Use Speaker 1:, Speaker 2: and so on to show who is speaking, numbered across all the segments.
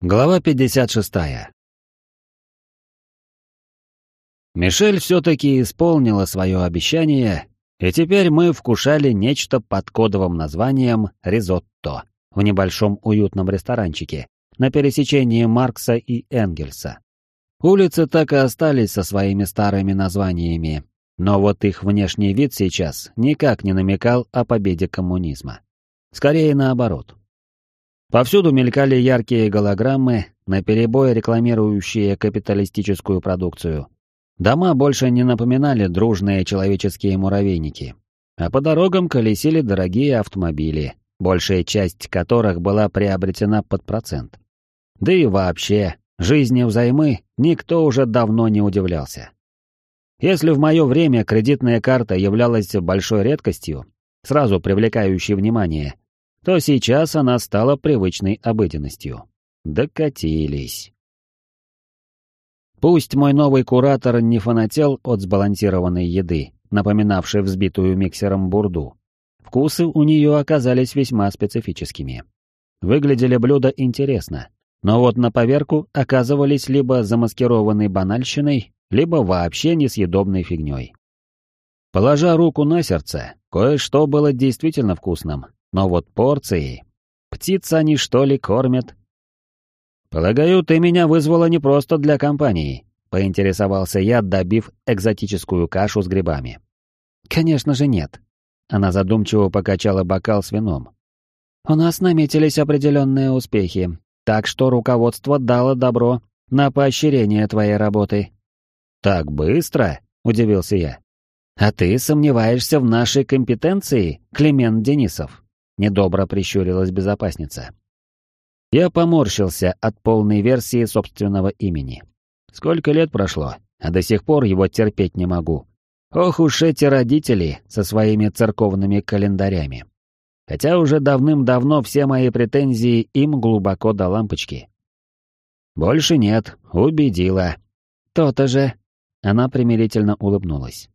Speaker 1: Глава 56. Мишель все-таки исполнила свое обещание, и теперь мы вкушали нечто под кодовым названием «ризотто» в небольшом уютном ресторанчике на пересечении Маркса и Энгельса. Улицы так и остались со своими старыми названиями, но вот их внешний вид сейчас никак не намекал о победе коммунизма. Скорее наоборот. Повсюду мелькали яркие голограммы, наперебой рекламирующие капиталистическую продукцию. Дома больше не напоминали дружные человеческие муравейники, а по дорогам колесили дорогие автомобили, большая часть которых была приобретена под процент. Да и вообще, жизни взаймы никто уже давно не удивлялся. Если в мое время кредитная карта являлась большой редкостью, сразу привлекающей внимание, то сейчас она стала привычной обыденностью. Докатились. Пусть мой новый куратор не фанател от сбалансированной еды, напоминавшей взбитую миксером бурду, вкусы у нее оказались весьма специфическими. Выглядели блюда интересно, но вот на поверку оказывались либо замаскированной банальщиной, либо вообще несъедобной фигней. Положа руку на сердце, кое-что было действительно вкусным, но вот порции... Птиц они что ли кормят? «Полагаю, ты меня вызвала не просто для компании», — поинтересовался я, добив экзотическую кашу с грибами. «Конечно же нет». Она задумчиво покачала бокал с вином. «У нас наметились определенные успехи, так что руководство дало добро на поощрение твоей работы». «Так быстро?» — удивился я. «А ты сомневаешься в нашей компетенции, Климент Денисов?» Недобро прищурилась безопасница. Я поморщился от полной версии собственного имени. Сколько лет прошло, а до сих пор его терпеть не могу. Ох уж эти родители со своими церковными календарями. Хотя уже давным-давно все мои претензии им глубоко до лампочки. Больше нет, убедила. То-то же. Она примирительно улыбнулась.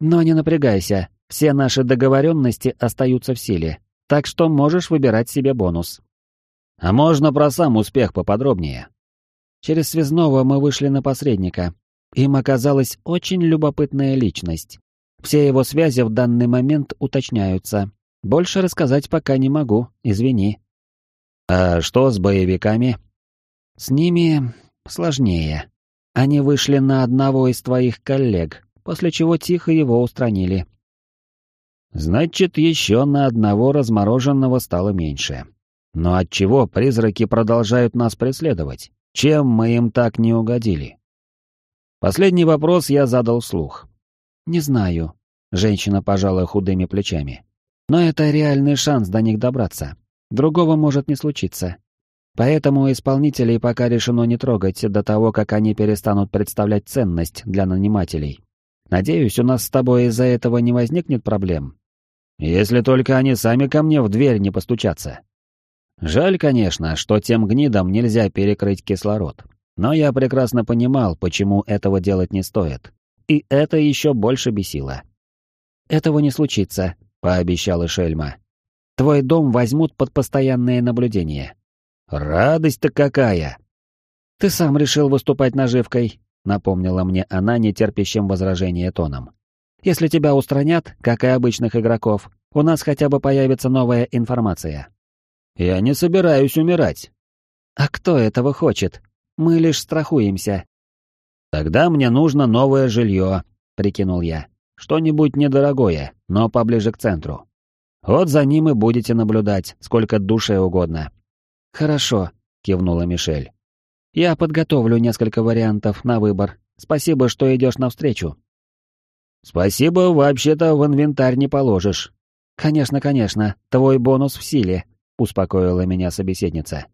Speaker 1: Но не напрягайся, все наши договоренности остаются в силе, так что можешь выбирать себе бонус. А можно про сам успех поподробнее? Через связного мы вышли на посредника. Им оказалась очень любопытная личность. Все его связи в данный момент уточняются. Больше рассказать пока не могу, извини. А что с боевиками? С ними сложнее. Они вышли на одного из твоих коллег, после чего тихо его устранили. Значит, еще на одного размороженного стало меньше. Но отчего призраки продолжают нас преследовать? Чем мы им так не угодили? Последний вопрос я задал вслух. «Не знаю», — женщина пожала худыми плечами. «Но это реальный шанс до них добраться. Другого может не случиться. Поэтому исполнителей пока решено не трогать до того, как они перестанут представлять ценность для нанимателей. Надеюсь, у нас с тобой из-за этого не возникнет проблем, если только они сами ко мне в дверь не постучатся. Жаль, конечно, что тем гнидам нельзя перекрыть кислород. Но я прекрасно понимал, почему этого делать не стоит. И это еще больше бесило. «Этого не случится», — пообещала Шельма. «Твой дом возьмут под постоянное наблюдение». «Радость-то какая!» «Ты сам решил выступать наживкой», — напомнила мне она нетерпящим возражения тоном. Если тебя устранят, как и обычных игроков, у нас хотя бы появится новая информация. Я не собираюсь умирать. А кто этого хочет? Мы лишь страхуемся. Тогда мне нужно новое жилье, прикинул я. Что-нибудь недорогое, но поближе к центру. Вот за ним и будете наблюдать, сколько душе угодно. Хорошо, кивнула Мишель. Я подготовлю несколько вариантов на выбор. Спасибо, что идешь навстречу. «Спасибо, вообще-то в инвентарь не положишь». «Конечно, конечно, твой бонус в силе», — успокоила меня собеседница.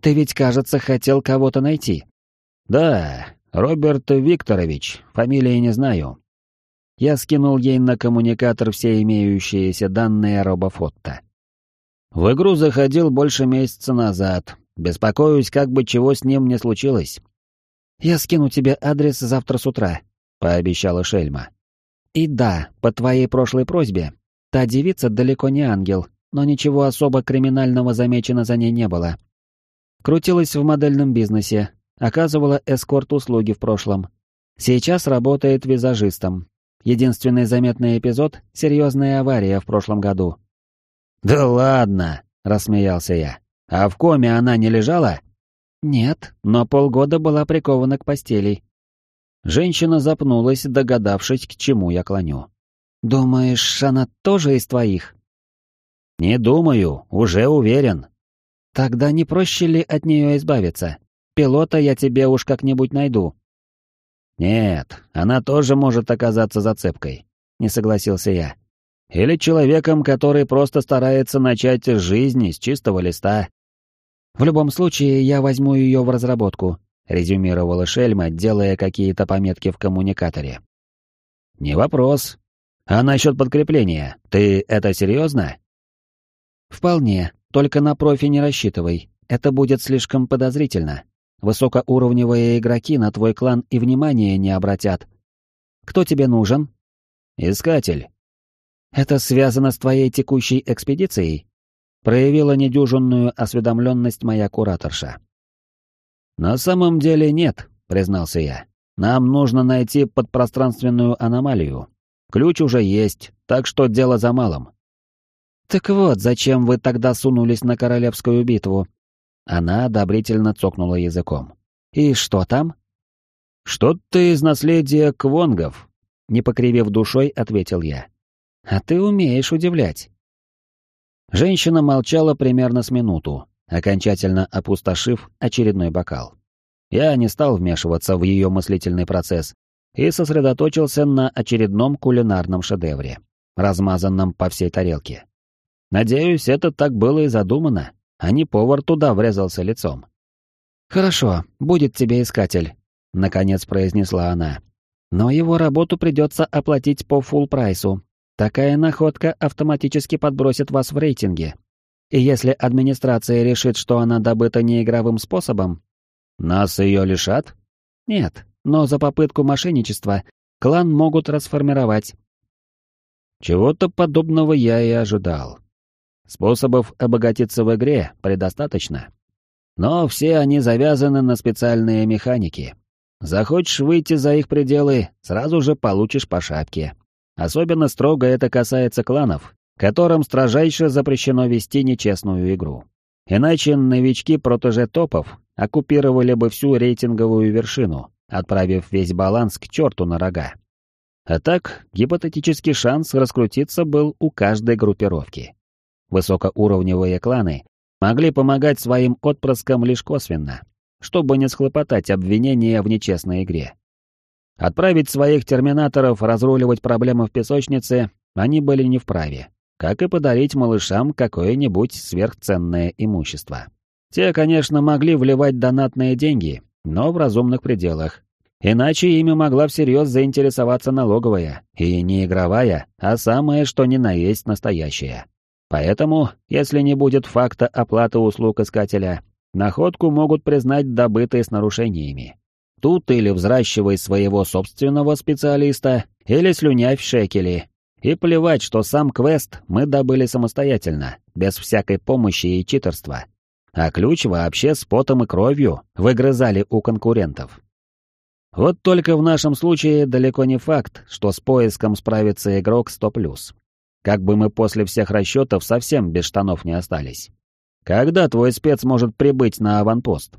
Speaker 1: «Ты ведь, кажется, хотел кого-то найти». «Да, Роберт Викторович, фамилии не знаю». Я скинул ей на коммуникатор все имеющиеся данные робофотта. В игру заходил больше месяца назад. Беспокоюсь, как бы чего с ним не случилось. «Я скину тебе адрес завтра с утра», — пообещала Шельма. И да, по твоей прошлой просьбе, та девица далеко не ангел, но ничего особо криминального замечено за ней не было. Крутилась в модельном бизнесе, оказывала эскорт-услуги в прошлом. Сейчас работает визажистом. Единственный заметный эпизод — серьезная авария в прошлом году. «Да ладно!» — рассмеялся я. «А в коме она не лежала?» «Нет, но полгода была прикована к постели». Женщина запнулась, догадавшись, к чему я клоню. «Думаешь, она тоже из твоих?» «Не думаю, уже уверен». «Тогда не проще ли от нее избавиться? Пилота я тебе уж как-нибудь найду». «Нет, она тоже может оказаться зацепкой», — не согласился я. «Или человеком, который просто старается начать жизнь с чистого листа». «В любом случае, я возьму ее в разработку», — резюмировала Шельма, делая какие-то пометки в коммуникаторе. «Не вопрос. А насчет подкрепления, ты это серьезно?» «Вполне, только на профи не рассчитывай, это будет слишком подозрительно. Высокоуровневые игроки на твой клан и внимания не обратят. Кто тебе нужен? Искатель. Это связано с твоей текущей экспедицией? Проявила недюжинную осведомленность моя кураторша. На самом деле нет, признался я. Нам нужно найти подпространственную аномалию. Ключ уже есть, так что дело за малым. Так вот, зачем вы тогда сунулись на королевскую битву? Она одобрительно цокнула языком. «И что там?» «Что-то из наследия квонгов», — не покривив душой, ответил я. «А ты умеешь удивлять». Женщина молчала примерно с минуту, окончательно опустошив очередной бокал. Я не стал вмешиваться в ее мыслительный процесс и сосредоточился на очередном кулинарном шедевре, размазанном по всей тарелке. Надеюсь, это так было и задумано, а не повар туда врезался лицом. «Хорошо, будет тебе искатель», — наконец произнесла она. «Но его работу придется оплатить по фул прайсу. Такая находка автоматически подбросит вас в рейтинге. И если администрация решит, что она добыта неигровым способом...» «Нас ее лишат?» «Нет, но за попытку мошенничества клан могут расформировать». Чего-то подобного я и ожидал. Способов обогатиться в игре предостаточно. Но все они завязаны на специальные механики. Захочешь выйти за их пределы, сразу же получишь по шапке. Особенно строго это касается кланов, которым строжайше запрещено вести нечестную игру. Иначе новички протеже топов оккупировали бы всю рейтинговую вершину, отправив весь баланс к черту на рога. А так, гипотетический шанс раскрутиться был у каждой группировки. Высокоуровневые кланы могли помогать своим отпрыскам лишь косвенно, чтобы не схлопотать обвинения в нечестной игре. Отправить своих терминаторов разруливать проблемы в песочнице они были не вправе, как и подарить малышам какое-нибудь сверхценное имущество. Те, конечно, могли вливать донатные деньги, но в разумных пределах. Иначе ими могла всерьез заинтересоваться налоговая, и не игровая, а самое что ни на есть настоящая. Поэтому, если не будет факта оплаты услуг искателя, находку могут признать добытой с нарушениями. Тут или взращивай своего собственного специалиста, или слюнявь шекели. И плевать, что сам квест мы добыли самостоятельно, без всякой помощи и читерства. А ключ вообще с потом и кровью выгрызали у конкурентов. Вот только в нашем случае далеко не факт, что с поиском справится игрок 100+ как бы мы после всех расчетов совсем без штанов не остались. Когда твой спец может прибыть на аванпост?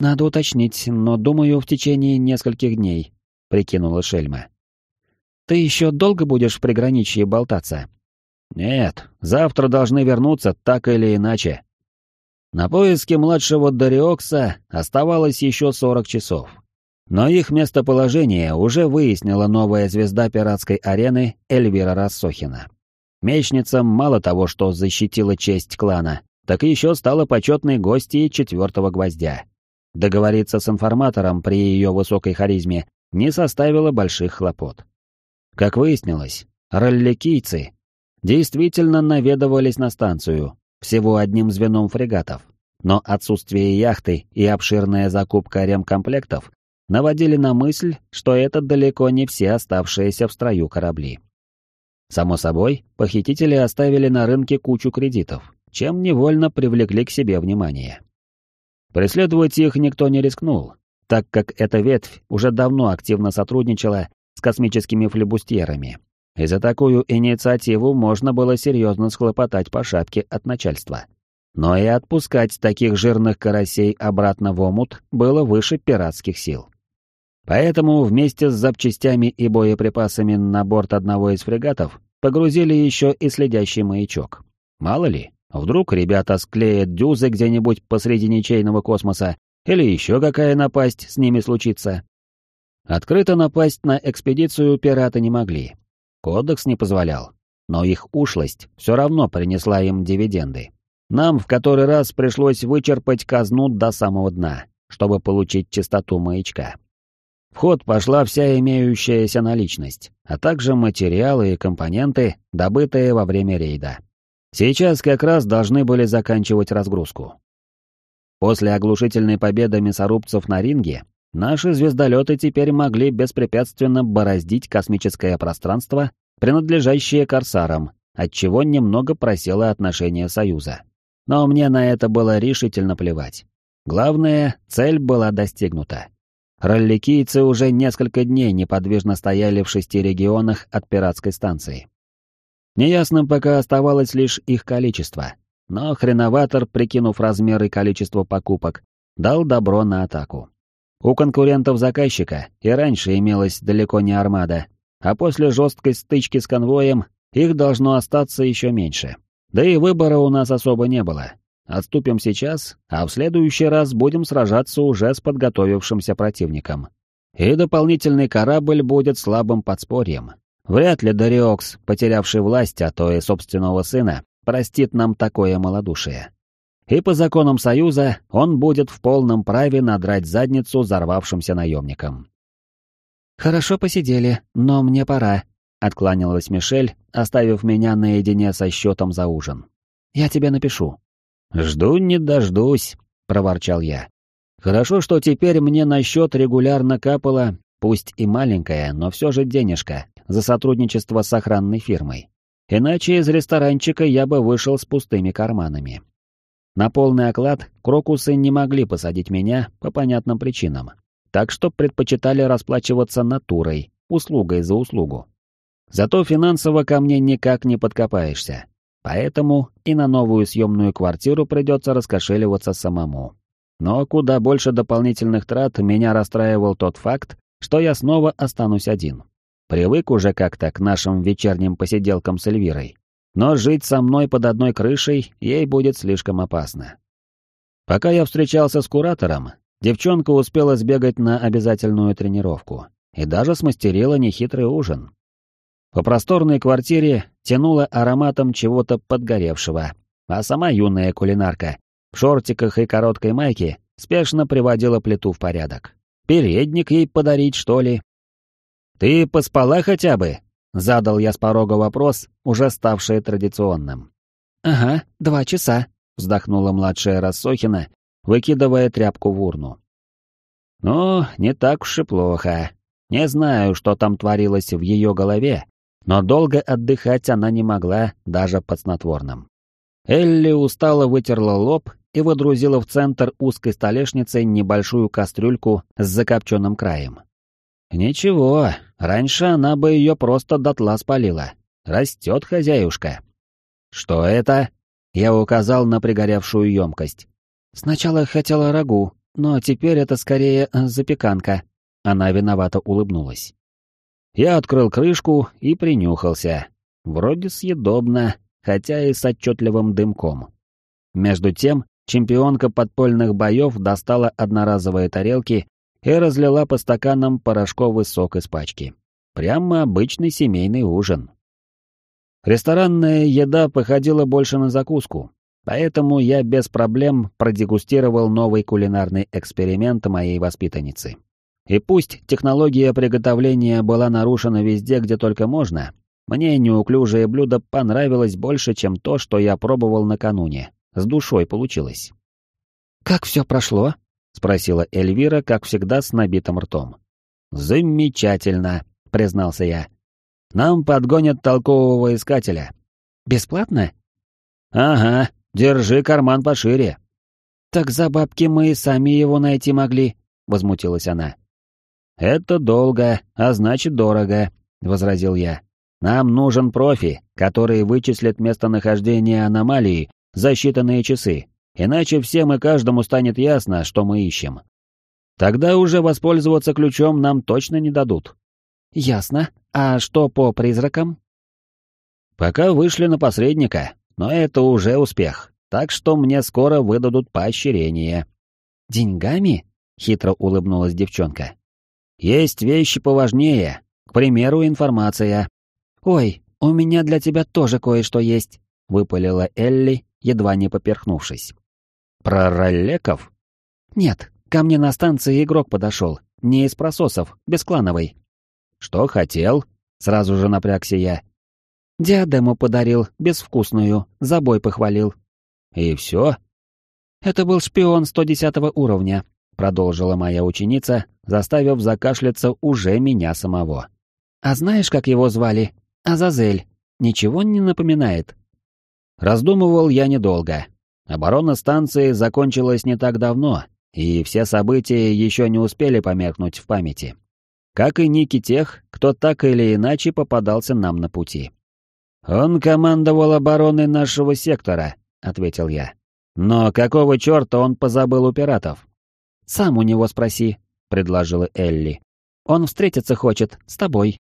Speaker 1: Надо уточнить, но думаю, в течение нескольких дней, прикинула Шельма. Ты еще долго будешь в приграничье болтаться? Нет, завтра должны вернуться так или иначе. На поиске младшего Дариокса оставалось еще 40 часов. Но их местоположение уже выяснила новая звезда пиратской арены Эльвира Рассохина. Мечница мало того, что защитила честь клана, так еще стала почетной гостьей четвертого гвоздя. Договориться с информатором при ее высокой харизме не составило больших хлопот. Как выяснилось, роллекийцы действительно наведывались на станцию, всего одним звеном фрегатов, но отсутствие яхты и обширная закупка ремкомплектов наводили на мысль, что это далеко не все оставшиеся в строю корабли. Само собой, похитители оставили на рынке кучу кредитов, чем невольно привлекли к себе внимание. Преследовать их никто не рискнул, так как эта ветвь уже давно активно сотрудничала космическими флебустьерами. И за такую инициативу можно было серьезно схлопотать по шапке от начальства. Но и отпускать таких жирных карасей обратно в омут было выше пиратских сил. Поэтому вместе с запчастями и боеприпасами на борт одного из фрегатов погрузили еще и следящий маячок. Мало ли, вдруг ребята склеят дюзы где-нибудь посреди ничейного космоса, или еще какая напасть с ними случится. Открыто напасть на экспедицию пираты не могли. Кодекс не позволял. Но их ушлость все равно принесла им дивиденды. Нам в который раз пришлось вычерпать казну до самого дна, чтобы получить чистоту маячка. В ход пошла вся имеющаяся наличность, а также материалы и компоненты, добытые во время рейда. Сейчас как раз должны были заканчивать разгрузку. После оглушительной победы мясорубцев на ринге, наши звездолеты теперь могли беспрепятственно бороздить космическое пространство, принадлежащее корсарам, отчего немного просело отношение Союза. Но мне на это было решительно плевать. Главное, цель была достигнута. Ролликийцы уже несколько дней неподвижно стояли в шести регионах от пиратской станции. Неясным пока оставалось лишь их количество, но хреноватор, прикинув размер и количество покупок, дал добро на атаку. У конкурентов заказчика и раньше имелась далеко не армада, а после жесткой стычки с конвоем их должно остаться еще меньше. Да и выбора у нас особо не было. Отступим сейчас, а в следующий раз будем сражаться уже с подготовившимся противником. И дополнительный корабль будет слабым подспорьем. Вряд ли Дариокс, потерявший власть, а то и собственного сына, простит нам такое малодушие. И по законам Союза он будет в полном праве надрать задницу взорвавшимся наемникам. «Хорошо посидели, но мне пора», — откланялась Мишель, оставив меня наедине со счетом за ужин. «Я тебе напишу». «Жду не дождусь», — проворчал я. «Хорошо, что теперь мне на счет регулярно капала, пусть и маленькая, но все же денежка, за сотрудничество с охранной фирмой. Иначе из ресторанчика я бы вышел с пустыми карманами. На полный оклад крокусы не могли посадить меня по понятным причинам, так что предпочитали расплачиваться натурой, услугой за услугу. Зато финансово ко мне никак не подкопаешься. Поэтому и на новую съемную квартиру придется раскошеливаться самому. Но куда больше дополнительных трат меня расстраивал тот факт, что я снова останусь один. Привык уже как-то к нашим вечерним посиделкам с Эльвирой. Но жить со мной под одной крышей ей будет слишком опасно. Пока я встречался с куратором, девчонка успела сбегать на обязательную тренировку и даже смастерила нехитрый ужин. По просторной квартире тянуло ароматом чего-то подгоревшего, а сама юная кулинарка в шортиках и короткой майке спешно приводила плиту в порядок. Передник ей подарить, что ли? «Ты поспала хотя бы?» — задал я с порога вопрос, уже ставший традиционным. «Ага, два часа», — вздохнула младшая Рассохина, выкидывая тряпку в урну. «Ну, не так уж и плохо. Не знаю, что там творилось в ее голове, но долго отдыхать она не могла даже под снотворным. Элли устало вытерла лоб и выдрузила в центр узкой столешницы небольшую кастрюльку с закопченным краем. Ничего, раньше она бы ее просто дотла спалила. Растет хозяюшка. Что это? Я указал на пригоревшую емкость. Сначала хотела рагу, но теперь это скорее э, запеканка. Она виновато улыбнулась. Я открыл крышку и принюхался. Вроде съедобно, хотя и с отчетливым дымком. Между тем, чемпионка подпольных боев достала одноразовые тарелки и разлила по стаканам порошковый сок из пачки. Прямо обычный семейный ужин. Ресторанная еда походила больше на закуску, поэтому я без проблем продегустировал новый кулинарный эксперимент моей воспитанницы. И пусть технология приготовления была нарушена везде, где только можно, мне неуклюжее блюдо понравилось больше, чем то, что я пробовал накануне. С душой получилось. «Как все прошло?» — спросила Эльвира, как всегда, с набитым ртом. «Замечательно», — признался я. «Нам подгонят толкового искателя». «Бесплатно?» «Ага, держи карман пошире». «Так за бабки мы и сами его найти могли», — возмутилась она. «Это долго, а значит дорого», — возразил я. «Нам нужен профи, который вычислит местонахождение аномалии за считанные часы, иначе всем и каждому станет ясно, что мы ищем. Тогда уже воспользоваться ключом нам точно не дадут». «Ясно. А что по призракам?» «Пока вышли на посредника, но это уже успех так что мне скоро выдадут поощрение». «Деньгами?» — хитро улыбнулась девчонка. «Есть вещи поважнее, к примеру, информация». «Ой, у меня для тебя тоже кое-что есть», — выпалила Элли, едва не поперхнувшись. «Про роллеков?» «Нет, ко мне на станции игрок подошел, не из прососов, бесклановый». «Что хотел?» — сразу же напрягся я. «Диадему подарил, безвкусную, за бой похвалил. И все? Это был шпион 110 уровня, продолжила моя ученица, заставив закашляться уже меня самого. А знаешь, как его звали? Азазель. Ничего не напоминает. Раздумывал я недолго. Оборона станции закончилась не так давно, и все события еще не успели померкнуть в памяти. Как и ники тех, кто так или иначе попадался нам на пути. Он командовал обороной нашего сектора, ответил я. Но какого черта он позабыл у пиратов? Сам у него спроси, предложила Элли. Он встретиться хочет с тобой.